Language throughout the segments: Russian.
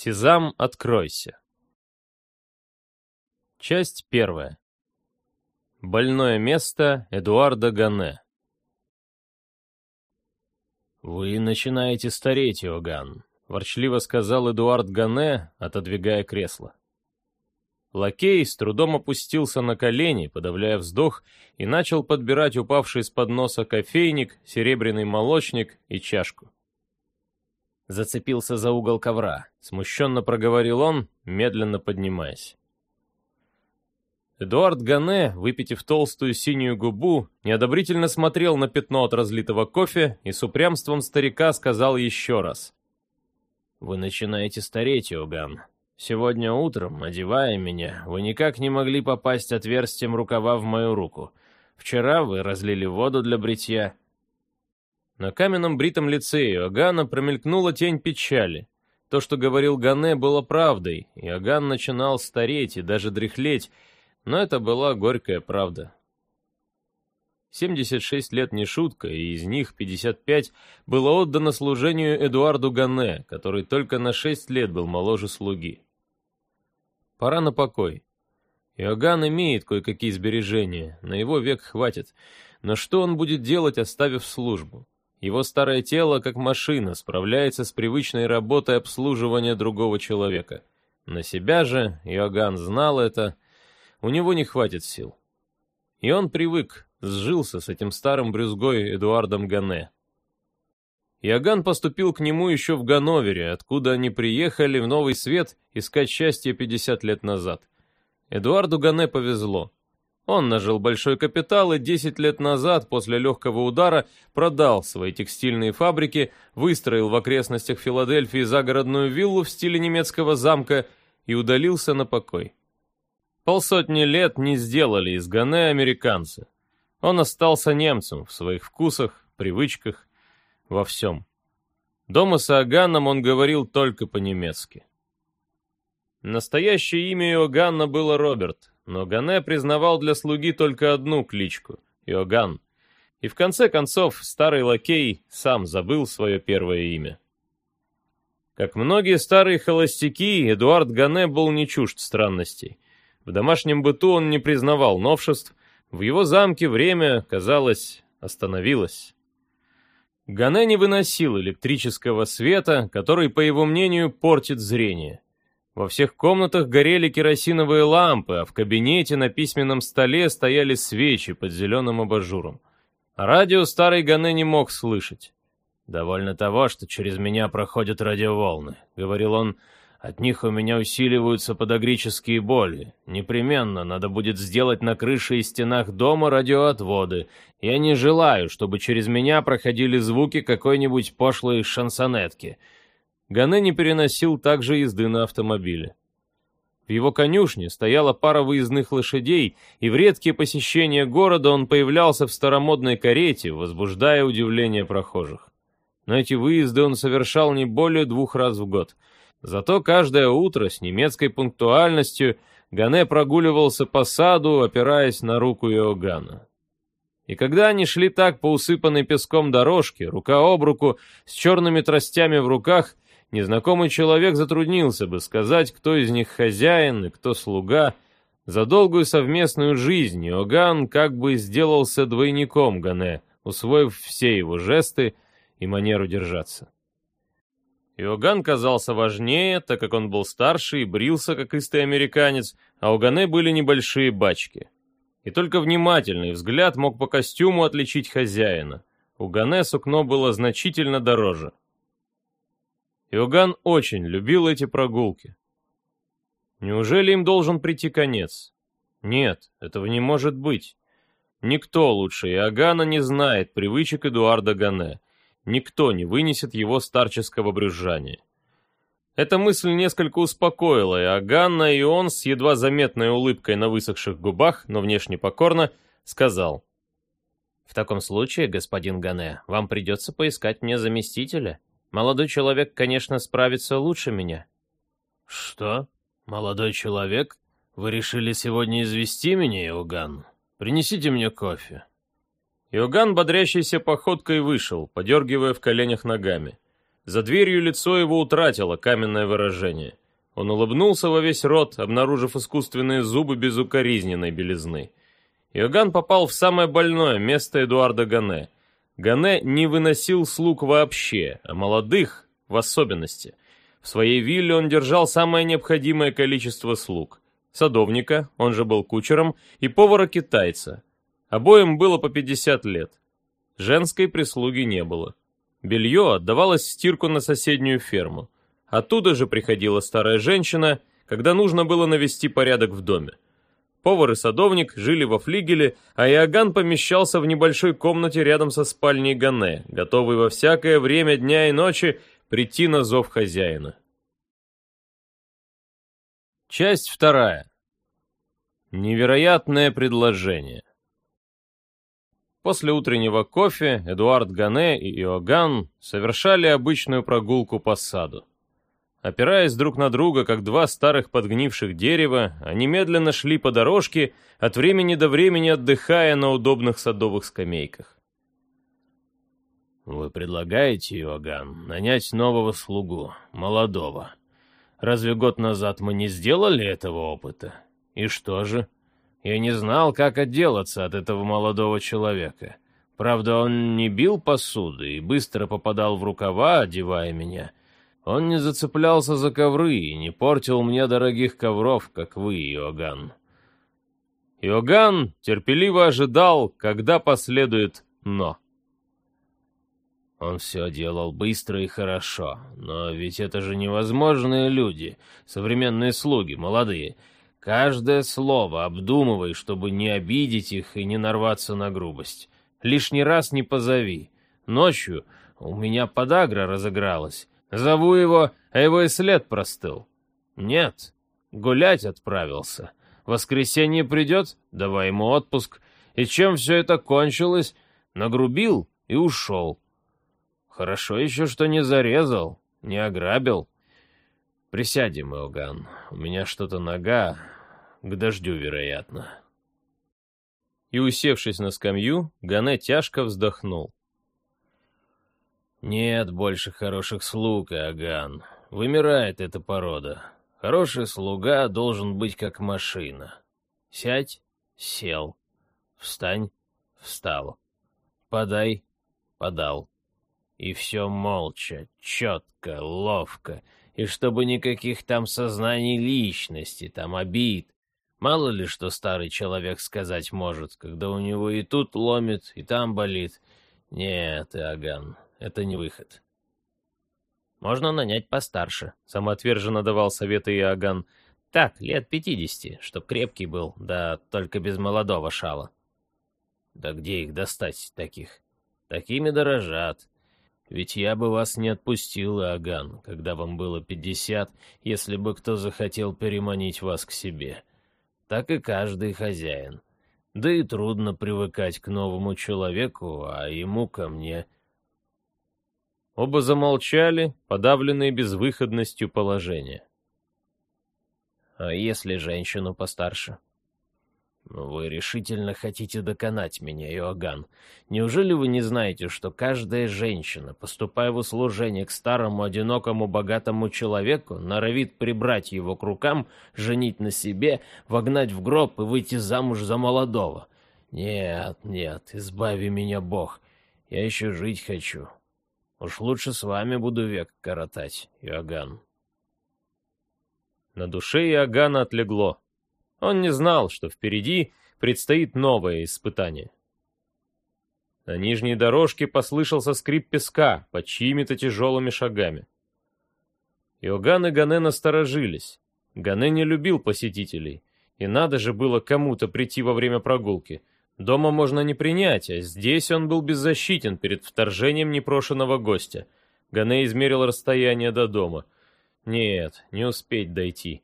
Сезам, откройся. Часть первая. Больное место Эдуарда Гане. «Вы начинаете стареть, Иоганн», — ворчливо сказал Эдуард Гане, отодвигая кресло. Лакей с трудом опустился на колени, подавляя вздох, и начал подбирать упавший из-под носа кофейник, серебряный молочник и чашку. Зацепился за угол ковра, смущенно проговорил он, медленно поднимаясь. Эдуард Гане, выпитив толстую синюю губу, неодобрительно смотрел на пятно от разлитого кофе и с упрямством старика сказал еще раз. «Вы начинаете стареть, Иоганн. Сегодня утром, одевая меня, вы никак не могли попасть отверстием рукава в мою руку. Вчера вы разлили воду для бритья». На каменном бритом лице Иоганна промелькнула тень печали. То, что говорил Гане, было правдой. Иоганн начинал стареть и даже дряхлеть, но это была горькая правда. 76 лет не шутка, и из них 55 было отдано служению Эдуарду Гане, который только на 6 лет был моложе слуги. Пора на покой. Иоганн имеет кое-какие сбережения, на его век хватит, но что он будет делать, оставив службу? Его старое тело, как машина, справляется с привычной работой обслуживания другого человека. На себя же, Иоганн знал это, — у него не хватит сил. И он привык, сжился с этим старым брюзгой Эдуардом Гане. Иоганн поступил к нему еще в Ганновере, откуда они приехали в Новый Свет искать счастье 50 лет назад. Эдуарду Гане повезло. Он нажил большой капитал и 10 лет назад, после легкого удара, продал свои текстильные фабрики, выстроил в окрестностях Филадельфии загородную виллу в стиле немецкого замка и удалился на покой. Полсотни лет не сделали из Гане американца. Он остался немцем в своих вкусах, привычках, во всем. Дома с Аганом он говорил только по-немецки. Настоящее имя Иоганна было Роберт, но Гане признавал для слуги только одну кличку — Иоганн. И в конце концов старый лакей сам забыл свое первое имя. Как многие старые холостяки, Эдуард Гане был не чужд странностей — в домашнем быту он не признавал новшеств, в его замке время, казалось, остановилось. Гане не выносил электрического света, который, по его мнению, портит зрение. Во всех комнатах горели керосиновые лампы, а в кабинете на письменном столе стояли свечи под зеленым абажуром. радио старый Гане не мог слышать. «Довольно того, что через меня проходят радиоволны», — говорил он, — от них у меня усиливаются подагрические боли. Непременно надо будет сделать на крыше и стенах дома радиоотводы. Я не желаю, чтобы через меня проходили звуки какой-нибудь пошлой шансонетки. Гане не переносил также езды на автомобиле. В его конюшне стояла пара выездных лошадей, и в редкие посещения города он появлялся в старомодной карете, возбуждая удивление прохожих. Но эти выезды он совершал не более двух раз в год — Зато каждое утро с немецкой пунктуальностью Гане прогуливался по саду, опираясь на руку Иоганна. И когда они шли так по усыпанной песком дорожке, рука об руку, с черными тростями в руках, незнакомый человек затруднился бы сказать, кто из них хозяин и кто слуга. За долгую совместную жизнь Иоганн как бы сделался двойником Гане, усвоив все его жесты и манеру держаться. Иоганн казался важнее, так как он был старше и брился, как истый американец, а у Гане были небольшие бачки. И только внимательный взгляд мог по костюму отличить хозяина. У Гане сукно было значительно дороже. Иоганн очень любил эти прогулки. Неужели им должен прийти конец? Нет, этого не может быть. Никто лучше Иоганна не знает привычек Эдуарда Гане. Никто не вынесет его старческого брюзжания. Эта мысль несколько успокоила Иоганна, и он с едва заметной улыбкой на высохших губах, но внешне покорно, сказал. «В таком случае, господин Гане, вам придется поискать мне заместителя. Молодой человек, конечно, справится лучше меня». «Что? Молодой человек? Вы решили сегодня извести меня, Иоганн? Принесите мне кофе». Иоганн бодрящейся походкой вышел, подергивая в коленях ногами. За дверью лицо его утратило каменное выражение. Он улыбнулся во весь рот, обнаружив искусственные зубы безукоризненной белизны. Иоганн попал в самое больное место Эдуарда Гане. Гане не выносил слуг вообще, а молодых в особенности. В своей вилле он держал самое необходимое количество слуг. Садовника, он же был кучером, и повара-китайца. Обоим было по 50 лет. Женской прислуги не было. Белье отдавалось в стирку на соседнюю ферму. Оттуда же приходила старая женщина, когда нужно было навести порядок в доме. Повар и садовник жили во флигеле, а Иоганн помещался в небольшой комнате рядом со спальней Гане, готовый во всякое время дня и ночи прийти на зов хозяина. Часть вторая. Невероятное предложение. После утреннего кофе Эдуард Гане и Иоганн совершали обычную прогулку по саду. Опираясь друг на друга, как два старых подгнивших дерева, они медленно шли по дорожке, от времени до времени отдыхая на удобных садовых скамейках. «Вы предлагаете, Иоганн, нанять нового слугу, молодого. Разве год назад мы не сделали этого опыта? И что же?» Я не знал, как отделаться от этого молодого человека. Правда, он не бил посуды и быстро попадал в рукава, одевая меня. Он не зацеплялся за ковры и не портил мне дорогих ковров, как вы, Иоганн. Иоганн терпеливо ожидал, когда последует «но». Он все делал быстро и хорошо, но ведь это же невозможные люди, современные слуги, молодые — Каждое слово обдумывай, чтобы не обидеть их и не нарваться на грубость. Лишний раз не позови. Ночью у меня подагра разыгралась. Зову его, а его и след простыл. Нет, гулять отправился. Воскресенье придет, давай ему отпуск. И чем все это кончилось? Нагрубил и ушел. Хорошо еще, что не зарезал, не ограбил. Присядем, Иоганн. У меня что-то нога, к дождю, вероятно. И, усевшись на скамью, Гане тяжко вздохнул. «Нет больше хороших слуг, Аган. Вымирает эта порода. Хороший слуга должен быть как машина. Сядь — сел. Встань — встал. Подай — подал. И все молча, четко, ловко, и чтобы никаких там сознаний личности, там обид, Мало ли, что старый человек сказать может, когда у него и тут ломит, и там болит. Нет, Иоганн, это не выход. Можно нанять постарше, самоотверженно давал советы Иоганн. Так, лет пятидесяти, чтоб крепкий был, да только без молодого шала. Да где их достать, таких? Такими дорожат. Ведь я бы вас не отпустил, Иоганн, когда вам было пятьдесят, если бы кто захотел переманить вас к себе так и каждый хозяин. Да и трудно привыкать к новому человеку, а ему ко мне. Оба замолчали, подавленные безвыходностью положения. А если женщину постарше? «Вы решительно хотите доконать меня, Иоганн. Неужели вы не знаете, что каждая женщина, поступая в услужение к старому, одинокому, богатому человеку, норовит прибрать его к рукам, женить на себе, вогнать в гроб и выйти замуж за молодого? Нет, нет, избави меня Бог. Я еще жить хочу. Уж лучше с вами буду век коротать, Иоганн». На душе Иоганна отлегло. Он не знал, что впереди предстоит новое испытание. На нижней дорожке послышался скрип песка под чьими-то тяжелыми шагами. Иоганн и Гане насторожились. Гане не любил посетителей, и надо же было кому-то прийти во время прогулки. Дома можно не принять, а здесь он был беззащитен перед вторжением непрошенного гостя. Гане измерил расстояние до дома. Нет, не успеть дойти.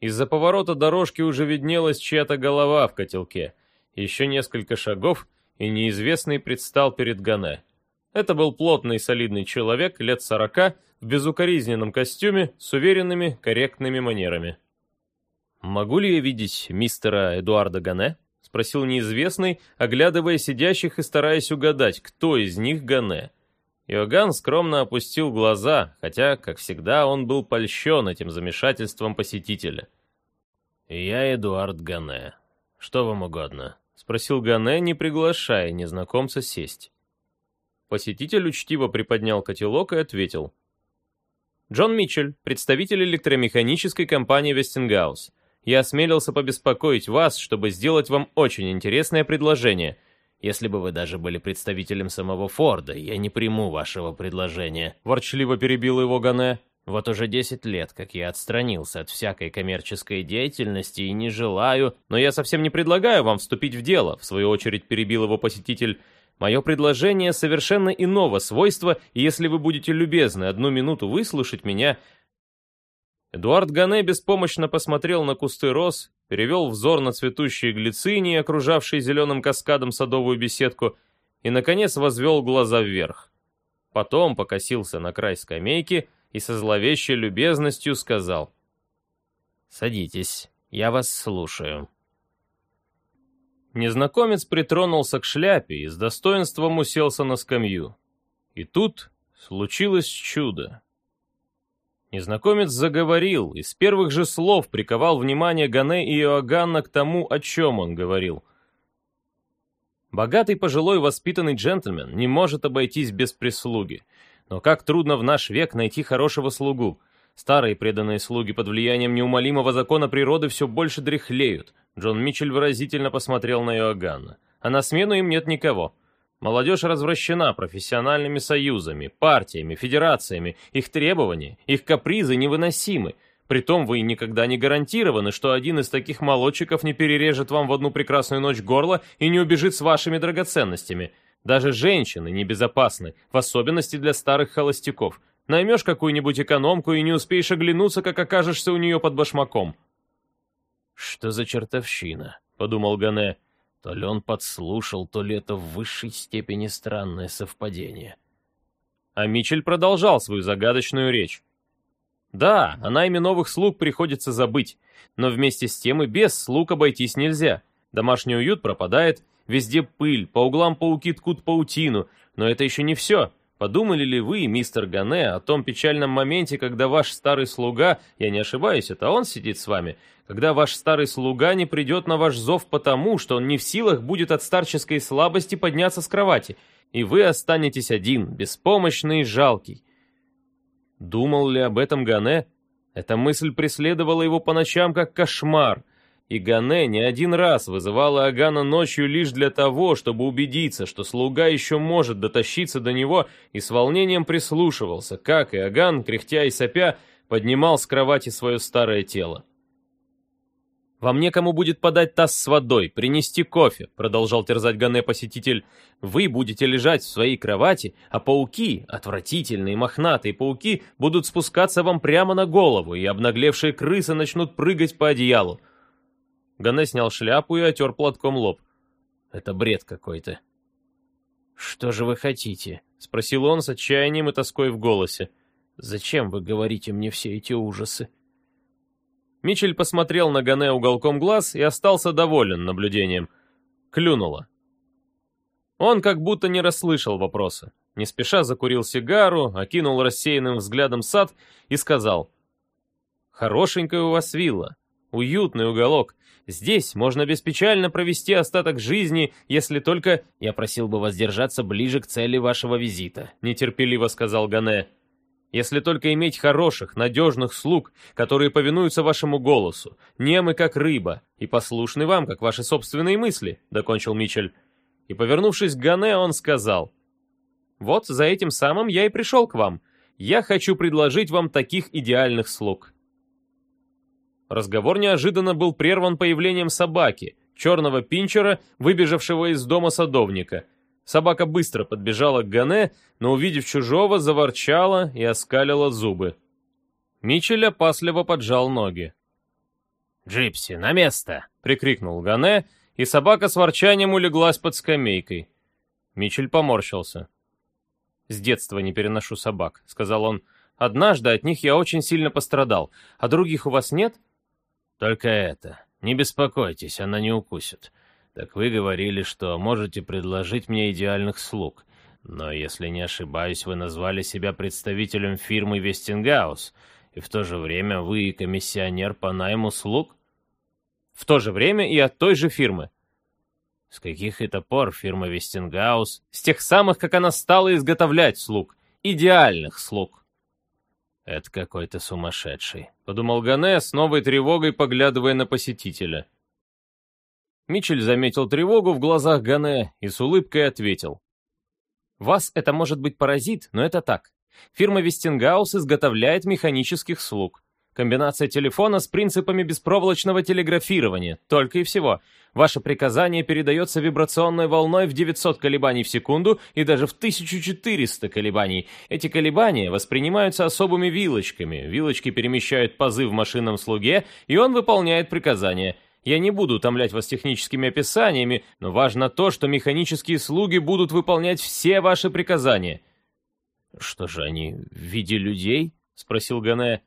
Из-за поворота дорожки уже виднелась чья-то голова в котелке. Еще несколько шагов, и неизвестный предстал перед Гане. Это был плотный солидный человек лет сорока в безукоризненном костюме с уверенными, корректными манерами. «Могу ли я видеть мистера Эдуарда Гане?» — спросил неизвестный, оглядывая сидящих и стараясь угадать, кто из них Гане. Иоганн скромно опустил глаза, хотя, как всегда, он был польщен этим замешательством посетителя. «Я Эдуард Гане. Что вам угодно?» — спросил Гане, не приглашая незнакомца сесть. Посетитель учтиво приподнял котелок и ответил. «Джон Митчелл, представитель электромеханической компании «Вестингаус». Я осмелился побеспокоить вас, чтобы сделать вам очень интересное предложение. Если бы вы даже были представителем самого Форда, я не приму вашего предложения», — ворчливо перебил его Гане. «Вот уже десять лет, как я отстранился от всякой коммерческой деятельности и не желаю, но я совсем не предлагаю вам вступить в дело», — в свою очередь перебил его посетитель. «Мое предложение совершенно иного свойства, и если вы будете любезны одну минуту выслушать меня, Эдуард Гане беспомощно посмотрел на кусты роз, перевел взор на цветущие глицинии, окружавшие зеленым каскадом садовую беседку, и, наконец, возвел глаза вверх. Потом покосился на край скамейки и со зловещей любезностью сказал «Садитесь, я вас слушаю». Незнакомец притронулся к шляпе и с достоинством уселся на скамью. И тут случилось чудо. Незнакомец заговорил и с первых же слов приковал внимание Гане и Иоганна к тому, о чем он говорил. Богатый пожилой воспитанный джентльмен не может обойтись без прислуги. Но как трудно в наш век найти хорошего слугу. Старые преданные слуги под влиянием неумолимого закона природы все больше дряхлеют. Джон Митчелл выразительно посмотрел на Иоганна. А на смену им нет никого. Молодежь развращена профессиональными союзами, партиями, федерациями. Их требования, их капризы невыносимы. Притом вы никогда не гарантированы, что один из таких молодчиков не перережет вам в одну прекрасную ночь горло и не убежит с вашими драгоценностями. Даже женщины небезопасны, в особенности для старых холостяков. Наймешь какую-нибудь экономку и не успеешь оглянуться, как окажешься у нее под башмаком. «Что за чертовщина?» — подумал Гане. То ли он подслушал, то ли это в высшей степени странное совпадение. А Мичель продолжал свою загадочную речь. Да, о найме новых слуг приходится забыть, но вместе с тем и без слуг обойтись нельзя. Домашний уют пропадает, везде пыль, по углам пауки ткут паутину, но это еще не все. Подумали ли вы, мистер Гане, о том печальном моменте, когда ваш старый слуга, я не ошибаюсь, это он сидит с вами, когда ваш старый слуга не придет на ваш зов потому, что он не в силах будет от старческой слабости подняться с кровати, и вы останетесь один, беспомощный и жалкий. Думал ли об этом Гане? Эта мысль преследовала его по ночам как кошмар — и Гане не один раз вызывала Агана ночью лишь для того, чтобы убедиться, что слуга еще может дотащиться до него, и с волнением прислушивался, как и Аган, кряхтя и сопя, поднимал с кровати свое старое тело. «Вам некому будет подать таз с водой, принести кофе», продолжал терзать Гане посетитель. «Вы будете лежать в своей кровати, а пауки, отвратительные мохнатые пауки, будут спускаться вам прямо на голову, и обнаглевшие крысы начнут прыгать по одеялу. Ганне снял шляпу и отер платком лоб. «Это бред какой-то». «Что же вы хотите?» — спросил он с отчаянием и тоской в голосе. «Зачем вы говорите мне все эти ужасы?» Мичель посмотрел на Гане уголком глаз и остался доволен наблюдением. Клюнуло. Он как будто не расслышал вопроса. Не спеша закурил сигару, окинул рассеянным взглядом сад и сказал. «Хорошенькая у вас вилла. Уютный уголок. Здесь можно беспечально провести остаток жизни, если только... Я просил бы воздержаться ближе к цели вашего визита, нетерпеливо сказал Гане. Если только иметь хороших, надежных слуг, которые повинуются вашему голосу, немы как рыба, и послушны вам, как ваши собственные мысли, докончил Мичель. И, повернувшись к Гане, он сказал, «Вот за этим самым я и пришел к вам. Я хочу предложить вам таких идеальных слуг. Разговор неожиданно был прерван появлением собаки, черного пинчера, выбежавшего из дома садовника. Собака быстро подбежала к Гане, но, увидев чужого, заворчала и оскалила зубы. Мичель опасливо поджал ноги. «Джипси, на место!» — прикрикнул Гане, и собака с ворчанием улеглась под скамейкой. Мичель поморщился. «С детства не переношу собак», — сказал он. «Однажды от них я очень сильно пострадал. А других у вас нет?» Только это. Не беспокойтесь, она не укусит. Так вы говорили, что можете предложить мне идеальных слуг. Но, если не ошибаюсь, вы назвали себя представителем фирмы Вестингаус, и в то же время вы комиссионер по найму слуг? В то же время и от той же фирмы. С каких это пор фирма Вестингаус? С тех самых, как она стала изготовлять слуг. Идеальных слуг. Это какой-то сумасшедший, подумал Гане с новой тревогой, поглядывая на посетителя. Мичель заметил тревогу в глазах Гане и с улыбкой ответил. «Вас это может быть паразит, но это так. Фирма Вестингаус изготовляет механических слуг. Комбинация телефона с принципами беспроволочного телеграфирования, только и всего. Ваше приказание передается вибрационной волной в 900 колебаний в секунду и даже в 1400 колебаний. Эти колебания воспринимаются особыми вилочками. Вилочки перемещают пазы в машинном слуге, и он выполняет приказание. Я не буду утомлять вас техническими описаниями, но важно то, что механические слуги будут выполнять все ваши приказания. «Что же они, в виде людей?» — спросил Гане.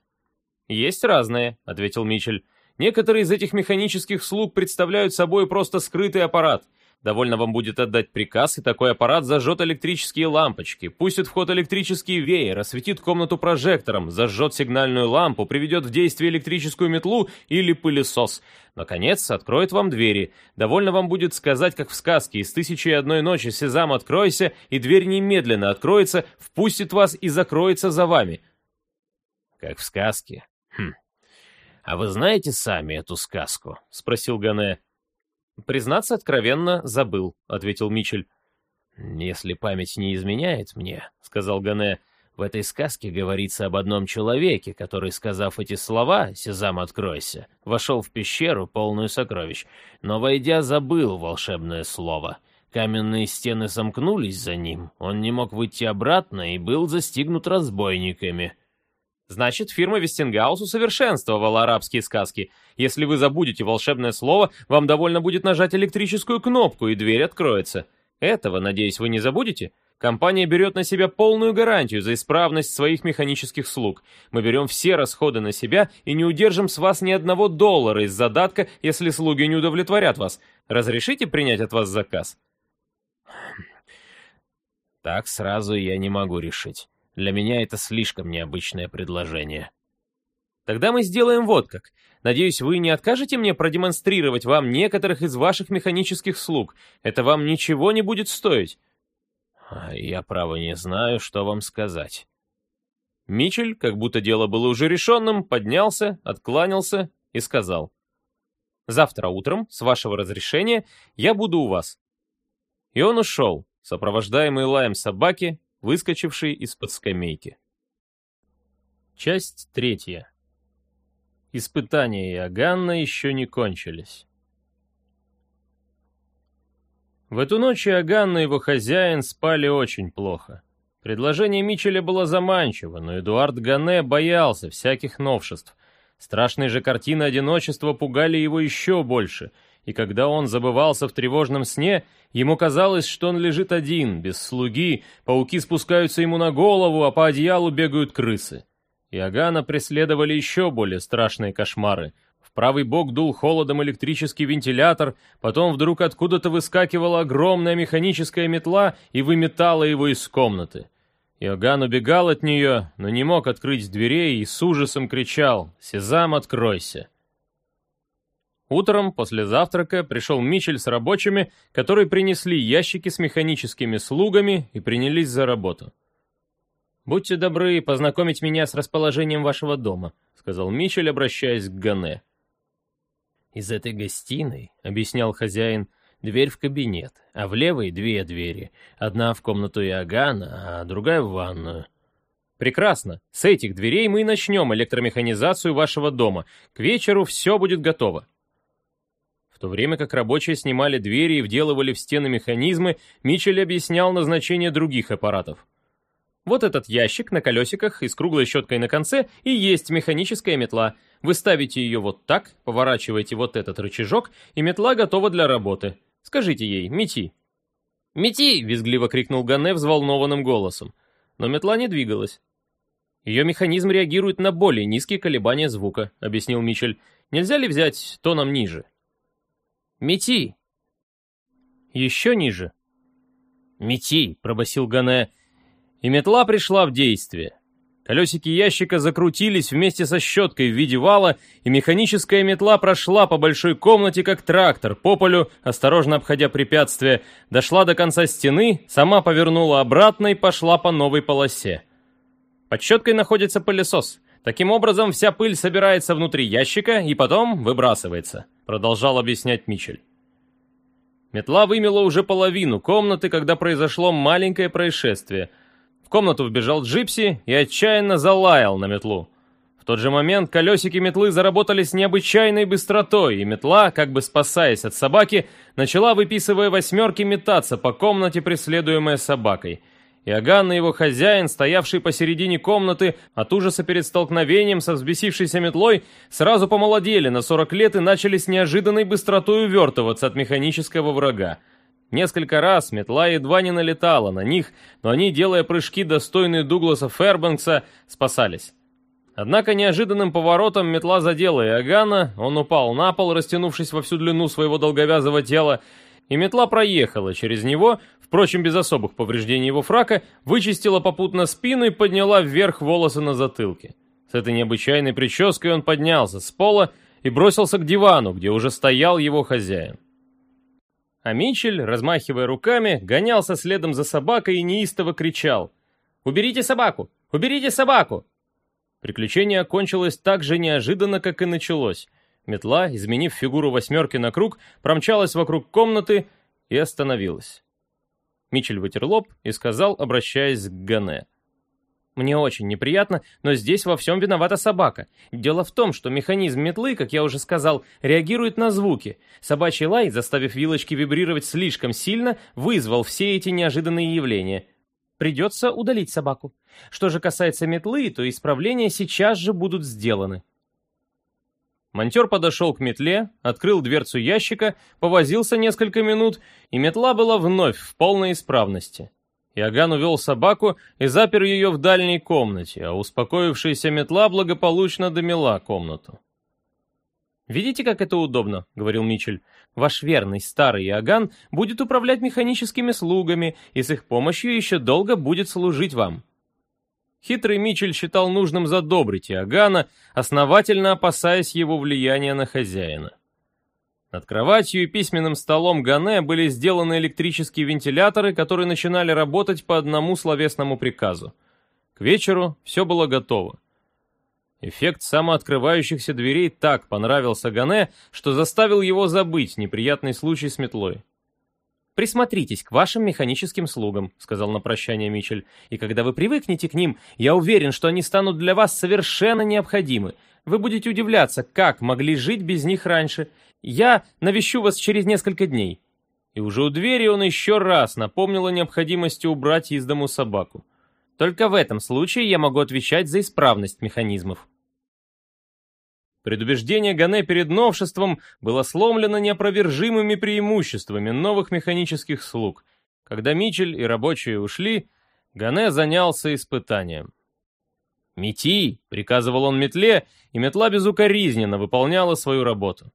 «Есть разные», — ответил Мичель. «Некоторые из этих механических слуг представляют собой просто скрытый аппарат. Довольно вам будет отдать приказ, и такой аппарат зажжет электрические лампочки, пустит в ход электрический веер, осветит комнату прожектором, зажжет сигнальную лампу, приведет в действие электрическую метлу или пылесос. Наконец, откроет вам двери. Довольно вам будет сказать, как в сказке «Из тысячи и одной ночи Сезам откройся», и дверь немедленно откроется, впустит вас и закроется за вами. Как в сказке? А вы знаете сами эту сказку? Спросил Гане. Признаться откровенно, забыл, ответил Мичель. Если память не изменяет мне, сказал Гане, в этой сказке говорится об одном человеке, который, сказав эти слова «Сезам, откройся», вошел в пещеру, полную сокровищ, но, войдя, забыл волшебное слово. Каменные стены сомкнулись за ним, он не мог выйти обратно и был застигнут разбойниками. Значит, фирма Вестингаус усовершенствовала арабские сказки. Если вы забудете волшебное слово, вам довольно будет нажать электрическую кнопку, и дверь откроется. Этого, надеюсь, вы не забудете? Компания берет на себя полную гарантию за исправность своих механических слуг. Мы берем все расходы на себя и не удержим с вас ни одного доллара из задатка, если слуги не удовлетворят вас. Разрешите принять от вас заказ? Так сразу я не могу решить. Для меня это слишком необычное предложение. Тогда мы сделаем вот как. Надеюсь, вы не откажете мне продемонстрировать вам некоторых из ваших механических слуг. Это вам ничего не будет стоить. А я, право, не знаю, что вам сказать. Мичель, как будто дело было уже решенным, поднялся, откланялся и сказал. «Завтра утром, с вашего разрешения, я буду у вас». И он ушел, сопровождаемый лаем собаки, выскочившей из-под скамейки. Часть третья. Испытания Иоганна еще не кончились. В эту ночь Иоганн и его хозяин спали очень плохо. Предложение Мичеля было заманчиво, но Эдуард Гане боялся всяких новшеств. Страшные же картины одиночества пугали его еще больше, и когда он забывался в тревожном сне, ему казалось, что он лежит один, без слуги, пауки спускаются ему на голову, а по одеялу бегают крысы. Иоганна преследовали еще более страшные кошмары — правый бок дул холодом электрический вентилятор, потом вдруг откуда-то выскакивала огромная механическая метла и выметала его из комнаты. Иоганн убегал от нее, но не мог открыть дверей и с ужасом кричал «Сезам, откройся!». Утром, после завтрака, пришел Мичель с рабочими, которые принесли ящики с механическими слугами и принялись за работу. «Будьте добры познакомить меня с расположением вашего дома», — сказал Мичель, обращаясь к Гане. Из этой гостиной, — объяснял хозяин, — дверь в кабинет, а в левой две двери. Одна в комнату Иоганна, а другая в ванную. Прекрасно. С этих дверей мы и начнем электромеханизацию вашего дома. К вечеру все будет готово. В то время как рабочие снимали двери и вделывали в стены механизмы, Мичель объяснял назначение других аппаратов. Вот этот ящик на колесиках и с круглой щеткой на конце и есть механическая метла. Вы ставите ее вот так, поворачиваете вот этот рычажок, и метла готова для работы. Скажите ей «Мети». «Мети!» — визгливо крикнул Ганне взволнованным голосом. Но метла не двигалась. «Ее механизм реагирует на более низкие колебания звука», — объяснил Мичель. «Нельзя ли взять тоном ниже?» «Мети!» «Еще ниже?» «Мети!» — пробасил Гане. И метла пришла в действие. Колесики ящика закрутились вместе со щеткой в виде вала, и механическая метла прошла по большой комнате, как трактор, по полю, осторожно обходя препятствия, дошла до конца стены, сама повернула обратно и пошла по новой полосе. Под щеткой находится пылесос. Таким образом, вся пыль собирается внутри ящика и потом выбрасывается, продолжал объяснять Мичель. Метла вымела уже половину комнаты, когда произошло маленькое происшествие – в комнату вбежал Джипси и отчаянно залаял на метлу. В тот же момент колесики метлы заработали с необычайной быстротой, и метла, как бы спасаясь от собаки, начала, выписывая восьмерки, метаться по комнате, преследуемая собакой. Иоганн и его хозяин, стоявший посередине комнаты, от ужаса перед столкновением со взбесившейся метлой, сразу помолодели на 40 лет и начали с неожиданной быстротой увертываться от механического врага. Несколько раз метла едва не налетала на них, но они, делая прыжки, достойные Дугласа Фербанкса, спасались. Однако неожиданным поворотом метла задела Иоганна, он упал на пол, растянувшись во всю длину своего долговязого тела, и метла проехала через него, впрочем, без особых повреждений его фрака, вычистила попутно спину и подняла вверх волосы на затылке. С этой необычайной прической он поднялся с пола и бросился к дивану, где уже стоял его хозяин. А Мичель, размахивая руками, гонялся следом за собакой и неистово кричал. «Уберите собаку! Уберите собаку!» Приключение окончилось так же неожиданно, как и началось. Метла, изменив фигуру восьмерки на круг, промчалась вокруг комнаты и остановилась. Мичель вытер лоб и сказал, обращаясь к Гане. Мне очень неприятно, но здесь во всем виновата собака. Дело в том, что механизм метлы, как я уже сказал, реагирует на звуки. Собачий лай, заставив вилочки вибрировать слишком сильно, вызвал все эти неожиданные явления. Придется удалить собаку. Что же касается метлы, то исправления сейчас же будут сделаны. Монтер подошел к метле, открыл дверцу ящика, повозился несколько минут, и метла была вновь в полной исправности. Иоганн увел собаку и запер ее в дальней комнате, а успокоившаяся метла благополучно домела комнату. «Видите, как это удобно?» — говорил Мичель. «Ваш верный старый Иоганн будет управлять механическими слугами и с их помощью еще долго будет служить вам». Хитрый Мичель считал нужным задобрить Иоганна, основательно опасаясь его влияния на хозяина. Над кроватью и письменным столом Гане были сделаны электрические вентиляторы, которые начинали работать по одному словесному приказу. К вечеру все было готово. Эффект самооткрывающихся дверей так понравился Гане, что заставил его забыть неприятный случай с метлой. «Присмотритесь к вашим механическим слугам», — сказал на прощание Мичель, «и когда вы привыкнете к ним, я уверен, что они станут для вас совершенно необходимы. Вы будете удивляться, как могли жить без них раньше. Я навещу вас через несколько дней». И уже у двери он еще раз напомнил о необходимости убрать из дому собаку. Только в этом случае я могу отвечать за исправность механизмов. Предубеждение Гане перед новшеством было сломлено неопровержимыми преимуществами новых механических слуг. Когда Мичель и рабочие ушли, Гане занялся испытанием. «Мети!» — приказывал он метле, и метла безукоризненно выполняла свою работу.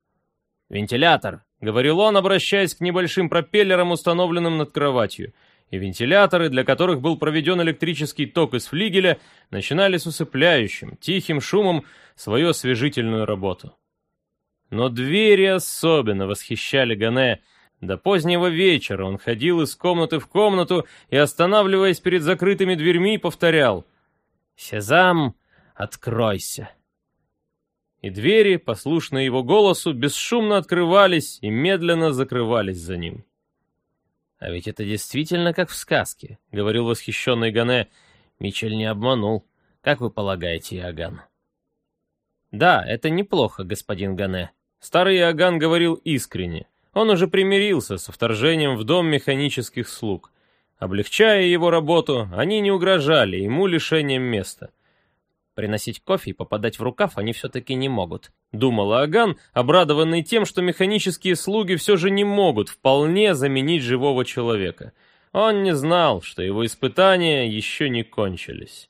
«Вентилятор!» — говорил он, обращаясь к небольшим пропеллерам, установленным над кроватью. И вентиляторы, для которых был проведен электрический ток из флигеля, начинали с усыпляющим, тихим шумом свою освежительную работу. Но двери особенно восхищали Гане. До позднего вечера он ходил из комнаты в комнату и, останавливаясь перед закрытыми дверьми, повторял — «Сезам, откройся!» И двери, послушные его голосу, бесшумно открывались и медленно закрывались за ним. «А ведь это действительно как в сказке», — говорил восхищенный Гане. «Мичель не обманул. Как вы полагаете, Иоганн?» «Да, это неплохо, господин Гане». Старый Иоганн говорил искренне. Он уже примирился со вторжением в дом механических слуг. Облегчая его работу, они не угрожали ему лишением места. Приносить кофе и попадать в рукав они все-таки не могут. Думал Аган, обрадованный тем, что механические слуги все же не могут вполне заменить живого человека. Он не знал, что его испытания еще не кончились.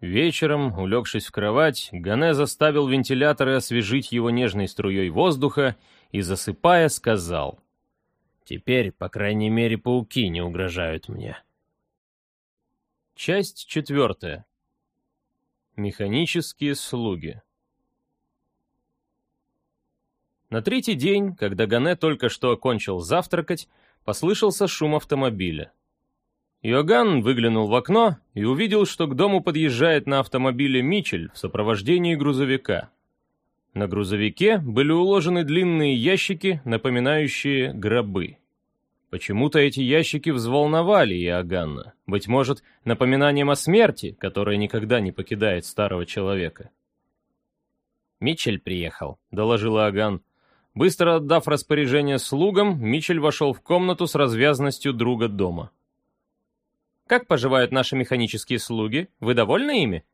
Вечером, улегшись в кровать, Гане заставил вентиляторы освежить его нежной струей воздуха и, засыпая, сказал — Теперь, по крайней мере, пауки не угрожают мне. Часть четвертая. Механические слуги. На третий день, когда Гане только что окончил завтракать, послышался шум автомобиля. Йоган выглянул в окно и увидел, что к дому подъезжает на автомобиле Мичель в сопровождении грузовика. На грузовике были уложены длинные ящики, напоминающие гробы. Почему-то эти ящики взволновали Иоганна, быть может, напоминанием о смерти, которая никогда не покидает старого человека. «Мичель приехал», — доложил Иоганн. Быстро отдав распоряжение слугам, Мичель вошел в комнату с развязностью друга дома. Как поживают наши механические слуги? Вы довольны ими?»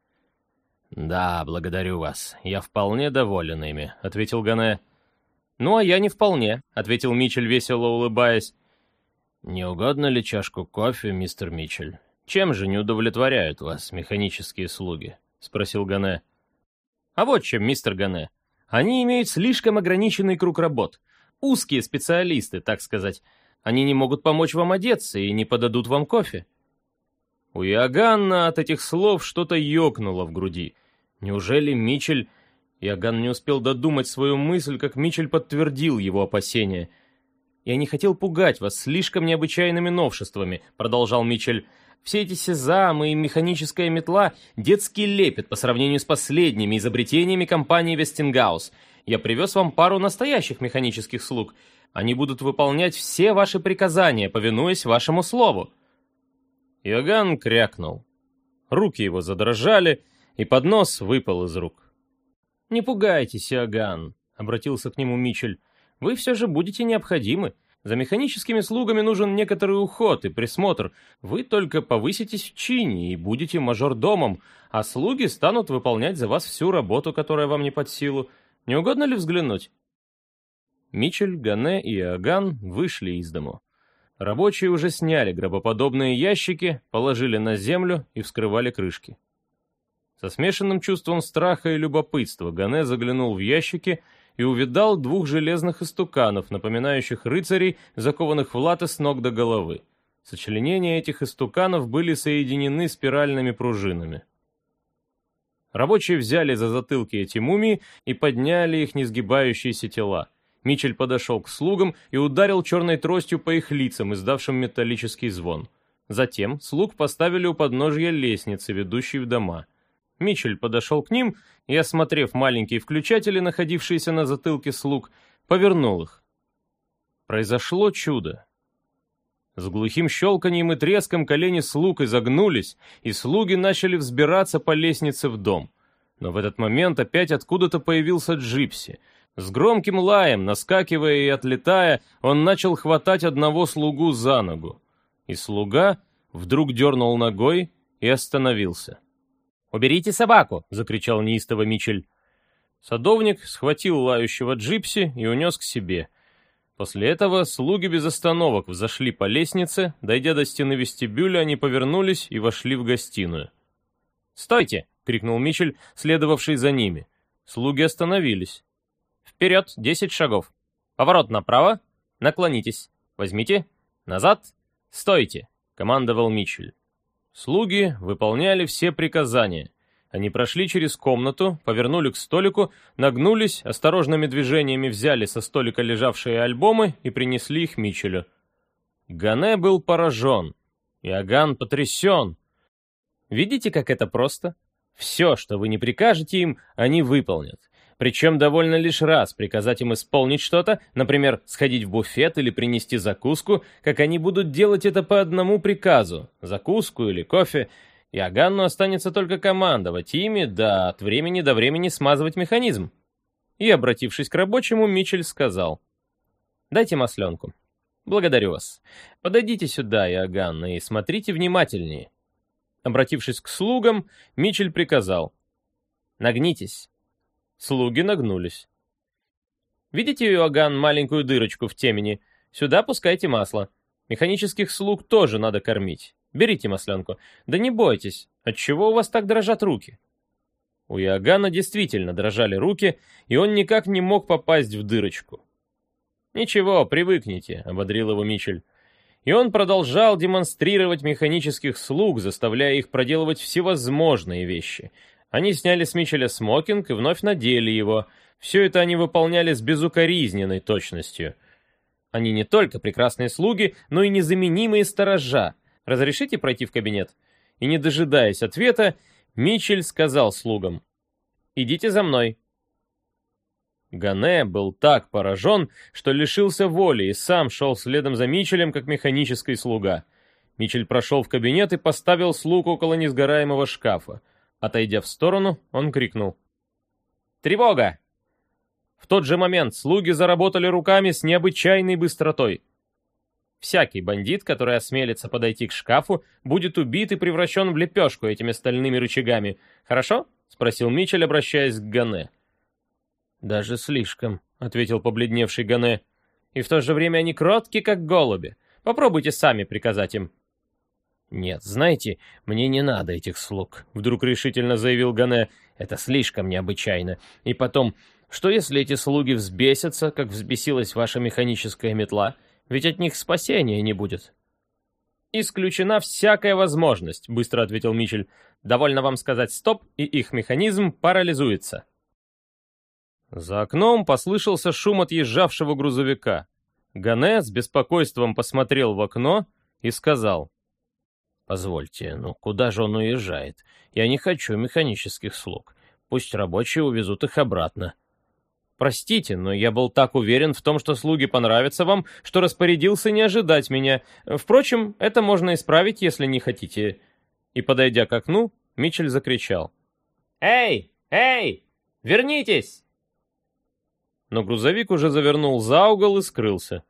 «Да, благодарю вас. Я вполне доволен ими», — ответил Гане. «Ну, а я не вполне», — ответил Мичель, весело улыбаясь. «Не угодно ли чашку кофе, мистер Мичель? Чем же не удовлетворяют вас механические слуги?» — спросил Гане. «А вот чем, мистер Гане. Они имеют слишком ограниченный круг работ. Узкие специалисты, так сказать. Они не могут помочь вам одеться и не подадут вам кофе. У Иоганна от этих слов что-то ёкнуло в груди. Неужели Мичель... Иоганн не успел додумать свою мысль, как Мичель подтвердил его опасения. «Я не хотел пугать вас слишком необычайными новшествами», — продолжал Мичель. «Все эти сезамы и механическая метла — детский лепет по сравнению с последними изобретениями компании Вестингаус. Я привез вам пару настоящих механических слуг. Они будут выполнять все ваши приказания, повинуясь вашему слову». Иоганн крякнул. Руки его задрожали, и поднос выпал из рук. «Не пугайтесь, Иоганн», — обратился к нему Мичель. «Вы все же будете необходимы. За механическими слугами нужен некоторый уход и присмотр. Вы только повыситесь в чине и будете мажордомом, а слуги станут выполнять за вас всю работу, которая вам не под силу. Не угодно ли взглянуть?» Мичель, Гане и Иоганн вышли из дому. Рабочие уже сняли гробоподобные ящики, положили на землю и вскрывали крышки. Со смешанным чувством страха и любопытства Гане заглянул в ящики и увидал двух железных истуканов, напоминающих рыцарей, закованных в латы с ног до головы. Сочленения этих истуканов были соединены спиральными пружинами. Рабочие взяли за затылки эти мумии и подняли их несгибающиеся тела. Мичель подошел к слугам и ударил черной тростью по их лицам, издавшим металлический звон. Затем слуг поставили у подножья лестницы, ведущей в дома. Мичель подошел к ним и, осмотрев маленькие включатели, находившиеся на затылке слуг, повернул их. Произошло чудо. С глухим щелканием и треском колени слуг изогнулись, и слуги начали взбираться по лестнице в дом. Но в этот момент опять откуда-то появился Джипси — с громким лаем, наскакивая и отлетая, он начал хватать одного слугу за ногу. И слуга вдруг дернул ногой и остановился. «Уберите собаку!» — закричал неистово Мичель. Садовник схватил лающего джипси и унес к себе. После этого слуги без остановок взошли по лестнице, дойдя до стены вестибюля, они повернулись и вошли в гостиную. «Стойте!» — крикнул Мичель, следовавший за ними. Слуги остановились. Вперед, 10 шагов. Поворот направо. Наклонитесь. Возьмите. Назад. Стойте, командовал Мичель. Слуги выполняли все приказания. Они прошли через комнату, повернули к столику, нагнулись, осторожными движениями взяли со столика лежавшие альбомы и принесли их Мичелю. Гане был поражен. Иоганн потрясен. Видите, как это просто? Все, что вы не прикажете им, они выполнят. Причем довольно лишь раз приказать им исполнить что-то, например, сходить в буфет или принести закуску, как они будут делать это по одному приказу, закуску или кофе, и Аганну останется только командовать ими, да от времени до времени смазывать механизм. И, обратившись к рабочему, Мичель сказал, «Дайте масленку. Благодарю вас. Подойдите сюда, Иоганна, и смотрите внимательнее». Обратившись к слугам, Мичель приказал, «Нагнитесь». Слуги нагнулись. «Видите, Иоганн, маленькую дырочку в темени? Сюда пускайте масло. Механических слуг тоже надо кормить. Берите масленку. Да не бойтесь, отчего у вас так дрожат руки?» У Иоганна действительно дрожали руки, и он никак не мог попасть в дырочку. «Ничего, привыкните», — ободрил его Мичель. И он продолжал демонстрировать механических слуг, заставляя их проделывать всевозможные вещи. Они сняли с Мичеля смокинг и вновь надели его. Все это они выполняли с безукоризненной точностью. Они не только прекрасные слуги, но и незаменимые сторожа. Разрешите пройти в кабинет? И не дожидаясь ответа, Мичель сказал слугам. «Идите за мной». Гане был так поражен, что лишился воли и сам шел следом за Мичелем, как механический слуга. Мичель прошел в кабинет и поставил слуг около несгораемого шкафа. Отойдя в сторону, он крикнул. «Тревога!» В тот же момент слуги заработали руками с необычайной быстротой. Всякий бандит, который осмелится подойти к шкафу, будет убит и превращен в лепешку этими стальными рычагами. Хорошо? — спросил Мичель, обращаясь к Гане. «Даже слишком», — ответил побледневший Гане. «И в то же время они кротки, как голуби. Попробуйте сами приказать им». «Нет, знаете, мне не надо этих слуг», — вдруг решительно заявил Гане. «Это слишком необычайно. И потом, что если эти слуги взбесятся, как взбесилась ваша механическая метла? Ведь от них спасения не будет». «Исключена всякая возможность», — быстро ответил Мичель. «Довольно вам сказать «стоп», и их механизм парализуется». За окном послышался шум отъезжавшего грузовика. Гане с беспокойством посмотрел в окно и сказал. «Позвольте, ну куда же он уезжает? Я не хочу механических слуг. Пусть рабочие увезут их обратно». «Простите, но я был так уверен в том, что слуги понравятся вам, что распорядился не ожидать меня. Впрочем, это можно исправить, если не хотите». И, подойдя к окну, Мичель закричал. «Эй! Эй! Вернитесь!» но грузовик уже завернул за угол и скрылся.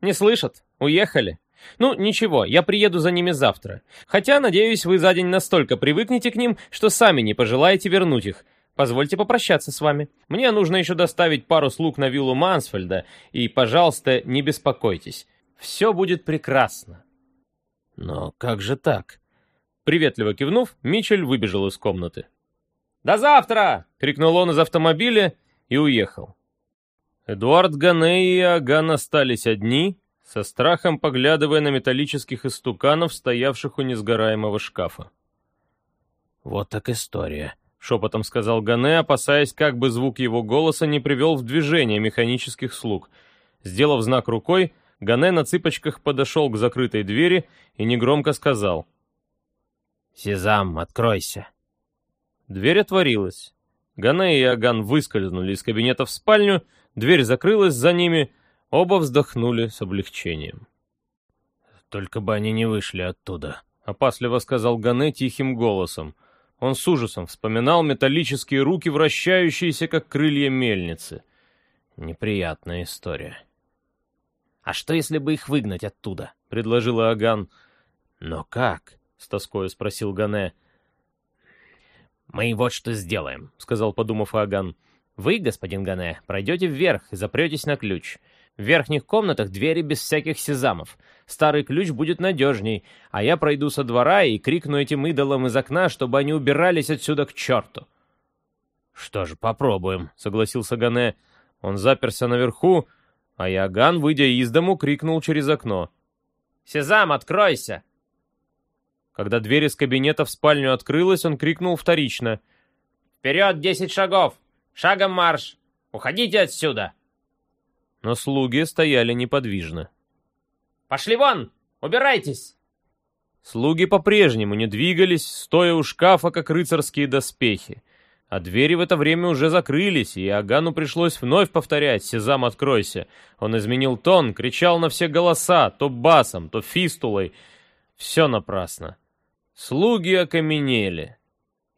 «Не слышат? Уехали? Ну, ничего, я приеду за ними завтра. Хотя, надеюсь, вы за день настолько привыкнете к ним, что сами не пожелаете вернуть их. Позвольте попрощаться с вами. Мне нужно еще доставить пару слуг на виллу Мансфельда, и, пожалуйста, не беспокойтесь. Все будет прекрасно». «Но как же так?» Приветливо кивнув, Мичель выбежал из комнаты. «До завтра!» — крикнул он из автомобиля и уехал. Эдуард Гане и Аган остались одни, со страхом поглядывая на металлических истуканов, стоявших у несгораемого шкафа. «Вот так история», — шепотом сказал Гане, опасаясь, как бы звук его голоса не привел в движение механических слуг. Сделав знак рукой, Гане на цыпочках подошел к закрытой двери и негромко сказал. «Сезам, откройся!» Дверь отворилась. Гане и Аган выскользнули из кабинета в спальню, дверь закрылась за ними, оба вздохнули с облегчением. «Только бы они не вышли оттуда», — опасливо сказал Гане тихим голосом. Он с ужасом вспоминал металлические руки, вращающиеся, как крылья мельницы. Неприятная история. «А что, если бы их выгнать оттуда?» — предложила Аган. «Но как?» — с тоской спросил Гане. «Мы вот что сделаем», — сказал, подумав Аган. Вы, господин Гане, пройдете вверх и запретесь на ключ. В верхних комнатах двери без всяких сезамов. Старый ключ будет надежней, а я пройду со двора и крикну этим идолам из окна, чтобы они убирались отсюда к черту. «Что ж, попробуем», — согласился Гане. Он заперся наверху, а Яган, выйдя из дому, крикнул через окно. «Сезам, откройся!» Когда дверь из кабинета в спальню открылась, он крикнул вторично. «Вперед десять шагов! Шагом марш! Уходите отсюда!» Но слуги стояли неподвижно. «Пошли вон! Убирайтесь!» Слуги по-прежнему не двигались, стоя у шкафа, как рыцарские доспехи. А двери в это время уже закрылись, и Агану пришлось вновь повторять «Сезам, откройся!». Он изменил тон, кричал на все голоса, то басом, то фистулой. Все напрасно. Слуги окаменели.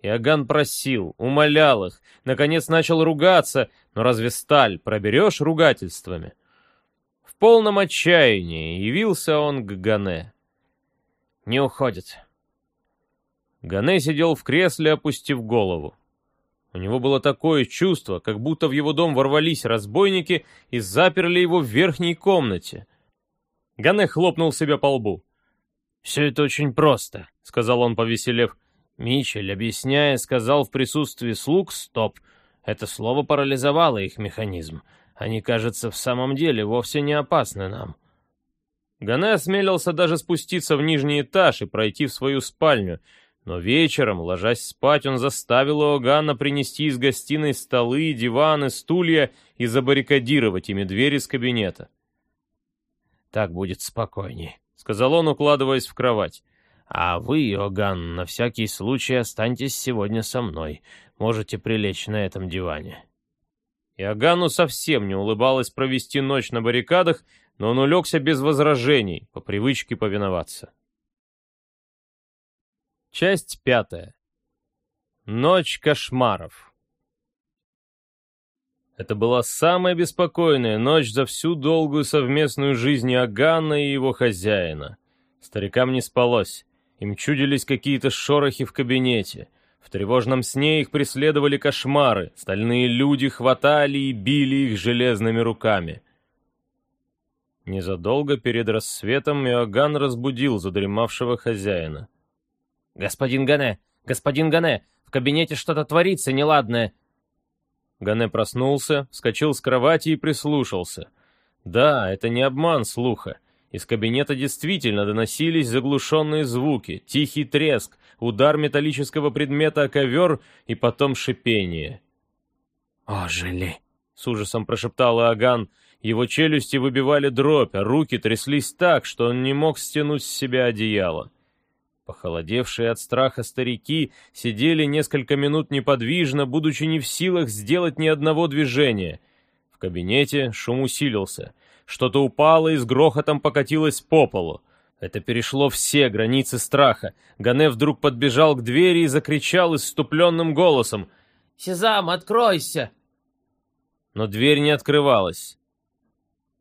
Иоганн просил, умолял их, наконец начал ругаться, но разве сталь проберешь ругательствами? В полном отчаянии явился он к Гане. Не уходит. Гане сидел в кресле, опустив голову. У него было такое чувство, как будто в его дом ворвались разбойники и заперли его в верхней комнате. Гане хлопнул себя по лбу. «Все это очень просто», — сказал он, повеселев. Мичель, объясняя, сказал в присутствии слуг «стоп». Это слово парализовало их механизм. Они, кажется, в самом деле вовсе не опасны нам». Гане осмелился даже спуститься в нижний этаж и пройти в свою спальню, но вечером, ложась спать, он заставил Иоганна принести из гостиной столы, диваны, стулья и забаррикадировать ими двери из кабинета. «Так будет спокойней», — сказал он, укладываясь в кровать. «А вы, Иоганн, на всякий случай останьтесь сегодня со мной. Можете прилечь на этом диване». Иоганну совсем не улыбалось провести ночь на баррикадах, но он улегся без возражений, по привычке повиноваться. Часть пятая. Ночь кошмаров. Это была самая беспокойная ночь за всю долгую совместную жизнь Иоганна и его хозяина. Старикам не спалось, им чудились какие-то шорохи в кабинете. В тревожном сне их преследовали кошмары, стальные люди хватали и били их железными руками. Незадолго перед рассветом Иоганн разбудил задремавшего хозяина. «Господин Гане! Господин Гане! В кабинете что-то творится неладное!» Гане проснулся, вскочил с кровати и прислушался. Да, это не обман слуха. Из кабинета действительно доносились заглушенные звуки, тихий треск, удар металлического предмета о ковер и потом шипение. «Ожили!» — с ужасом прошептал Аган. Его челюсти выбивали дробь, а руки тряслись так, что он не мог стянуть с себя одеяло. Похолодевшие от страха старики сидели несколько минут неподвижно, будучи не в силах сделать ни одного движения. В кабинете шум усилился. Что-то упало и с грохотом покатилось по полу. Это перешло все границы страха. Гане вдруг подбежал к двери и закричал иступленным голосом. «Сезам, откройся!» Но дверь не открывалась.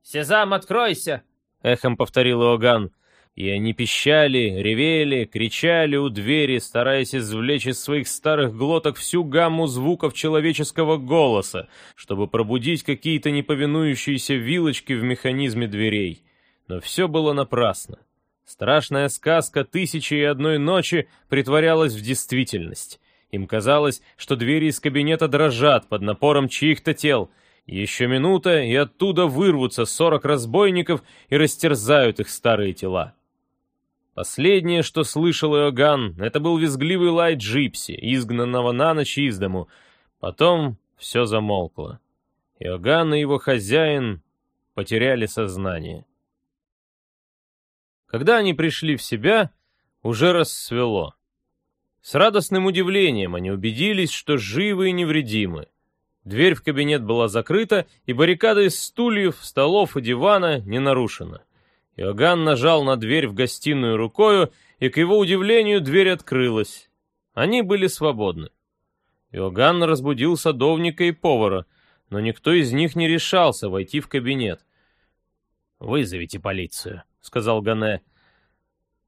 «Сезам, откройся!» — эхом повторил Иоганн. И они пищали, ревели, кричали у двери, стараясь извлечь из своих старых глоток всю гамму звуков человеческого голоса, чтобы пробудить какие-то неповинующиеся вилочки в механизме дверей. Но все было напрасно. Страшная сказка «Тысячи и одной ночи» притворялась в действительность. Им казалось, что двери из кабинета дрожат под напором чьих-то тел. Еще минута, и оттуда вырвутся сорок разбойников и растерзают их старые тела. Последнее, что слышал Иоганн, это был визгливый лай джипси, изгнанного на ночь из дому. Потом все замолкло. Иоганн и его хозяин потеряли сознание. Когда они пришли в себя, уже рассвело. С радостным удивлением они убедились, что живы и невредимы. Дверь в кабинет была закрыта, и баррикада из стульев, столов и дивана не нарушена. Иоганн нажал на дверь в гостиную рукою, и, к его удивлению, дверь открылась. Они были свободны. Иоганн разбудил садовника и повара, но никто из них не решался войти в кабинет. «Вызовите полицию», — сказал Гане.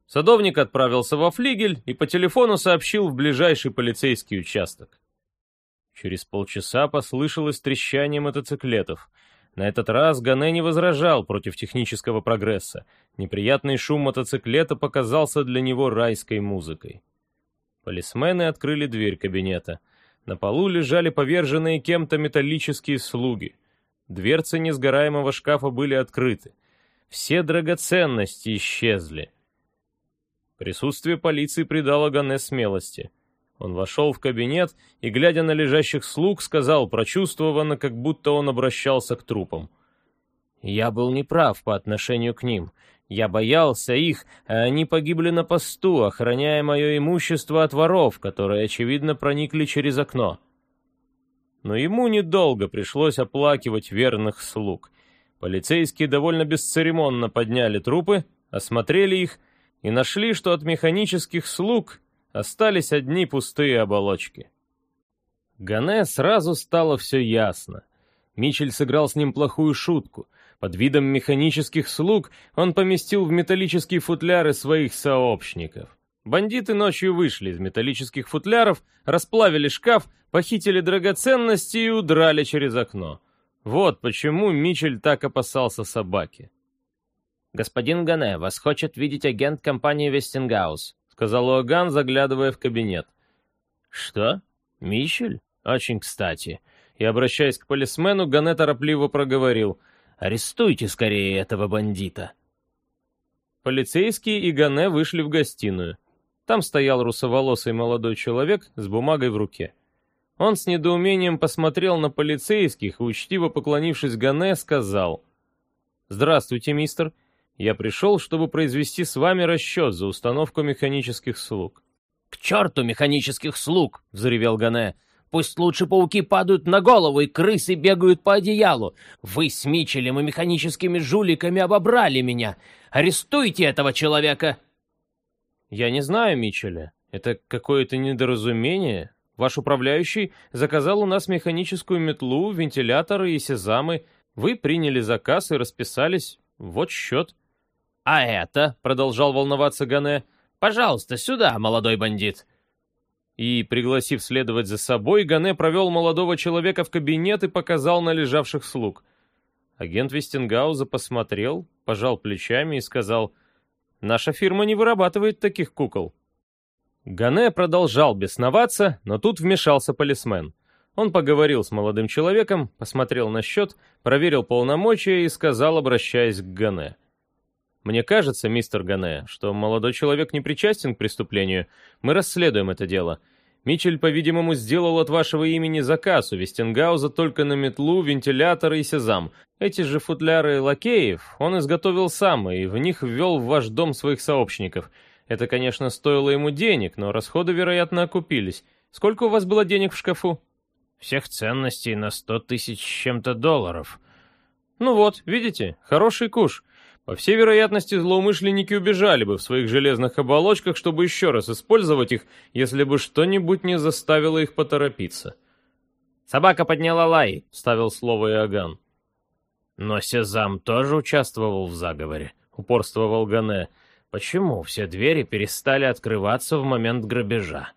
Садовник отправился во флигель и по телефону сообщил в ближайший полицейский участок. Через полчаса послышалось трещание мотоциклетов — на этот раз Гане не возражал против технического прогресса. Неприятный шум мотоциклета показался для него райской музыкой. Полисмены открыли дверь кабинета. На полу лежали поверженные кем-то металлические слуги. Дверцы несгораемого шкафа были открыты. Все драгоценности исчезли. Присутствие полиции придало Гане смелости — он вошел в кабинет и, глядя на лежащих слуг, сказал прочувствованно, как будто он обращался к трупам. «Я был неправ по отношению к ним. Я боялся их, а они погибли на посту, охраняя мое имущество от воров, которые, очевидно, проникли через окно». Но ему недолго пришлось оплакивать верных слуг. Полицейские довольно бесцеремонно подняли трупы, осмотрели их и нашли, что от механических слуг Остались одни пустые оболочки. Гане сразу стало все ясно. Мичель сыграл с ним плохую шутку. Под видом механических слуг он поместил в металлические футляры своих сообщников. Бандиты ночью вышли из металлических футляров, расплавили шкаф, похитили драгоценности и удрали через окно. Вот почему Мичель так опасался собаки. «Господин Гане, вас хочет видеть агент компании Вестингаус», сказал Иоганн, заглядывая в кабинет. «Что? Мишель? Очень кстати. и, обращаясь к полисмену, Гане торопливо проговорил «Арестуйте скорее этого бандита». Полицейские и Гане вышли в гостиную. Там стоял русоволосый молодой человек с бумагой в руке. Он с недоумением посмотрел на полицейских и, учтиво поклонившись Гане, сказал «Здравствуйте, мистер. Я пришел, чтобы произвести с вами расчет за установку механических слуг». «К черту механических слуг!» — взревел Гане. «Пусть лучше пауки падают на голову и крысы бегают по одеялу. Вы с Мичелем и механическими жуликами обобрали меня. Арестуйте этого человека!» «Я не знаю Мичеля. Это какое-то недоразумение. Ваш управляющий заказал у нас механическую метлу, вентиляторы и сезамы. Вы приняли заказ и расписались. Вот счет». «А это?» — продолжал волноваться Гане. «Пожалуйста, сюда, молодой бандит». И, пригласив следовать за собой, Гане провел молодого человека в кабинет и показал на лежавших слуг. Агент Вестингауза посмотрел, пожал плечами и сказал, «Наша фирма не вырабатывает таких кукол». Гане продолжал бесноваться, но тут вмешался полисмен. Он поговорил с молодым человеком, посмотрел на счет, проверил полномочия и сказал, обращаясь к Гане. «Мне кажется, мистер Гане, что молодой человек не причастен к преступлению. Мы расследуем это дело. Мичель, по-видимому, сделал от вашего имени заказ у Вестингауза только на метлу, вентиляторы и сезам. Эти же футляры лакеев он изготовил сам и в них ввел в ваш дом своих сообщников». Это, конечно, стоило ему денег, но расходы, вероятно, окупились. Сколько у вас было денег в шкафу? Всех ценностей на сто тысяч чем-то долларов. Ну вот, видите, хороший куш. По всей вероятности, злоумышленники убежали бы в своих железных оболочках, чтобы еще раз использовать их, если бы что-нибудь не заставило их поторопиться. «Собака подняла лай», — ставил слово Иоганн. «Но Сезам тоже участвовал в заговоре», — упорствовал Гане. Почему все двери перестали открываться в момент грабежа?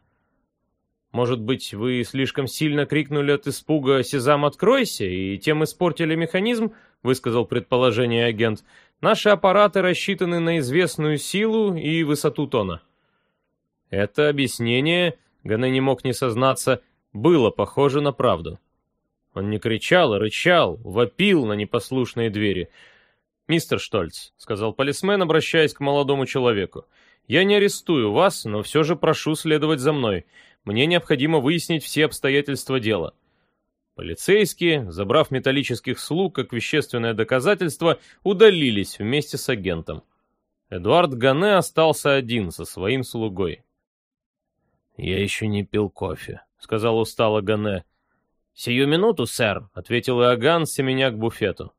Может быть, вы слишком сильно крикнули от испуга «Сезам, откройся!» и тем испортили механизм, высказал предположение агент. Наши аппараты рассчитаны на известную силу и высоту тона. Это объяснение, Ганне не мог не сознаться, было похоже на правду. Он не кричал, а рычал, вопил на непослушные двери — «Мистер Штольц», — сказал полисмен, обращаясь к молодому человеку, — «я не арестую вас, но все же прошу следовать за мной. Мне необходимо выяснить все обстоятельства дела». Полицейские, забрав металлических слуг как вещественное доказательство, удалились вместе с агентом. Эдуард Гане остался один со своим слугой. «Я еще не пил кофе», — сказал устало Гане. «Сию минуту, сэр», — ответил Иоганн, семеня к буфету.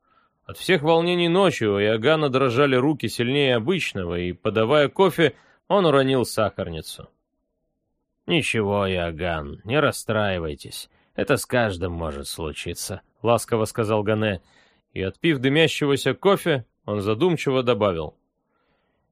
От всех волнений ночью у Иоганна дрожали руки сильнее обычного, и, подавая кофе, он уронил сахарницу. «Ничего, Иоганн, не расстраивайтесь. Это с каждым может случиться», — ласково сказал Гане. И, отпив дымящегося кофе, он задумчиво добавил.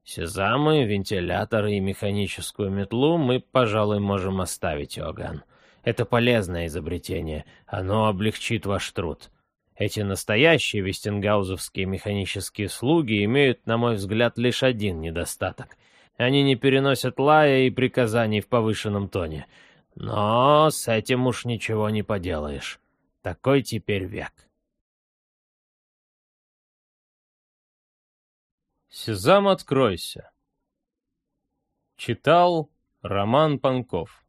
«Сезамы, вентиляторы и механическую метлу мы, пожалуй, можем оставить, Иоганн. Это полезное изобретение. Оно облегчит ваш труд. Эти настоящие вестингаузовские механические слуги имеют, на мой взгляд, лишь один недостаток. Они не переносят лая и приказаний в повышенном тоне. Но с этим уж ничего не поделаешь. Такой теперь век. Сезам, откройся. Читал Роман Панков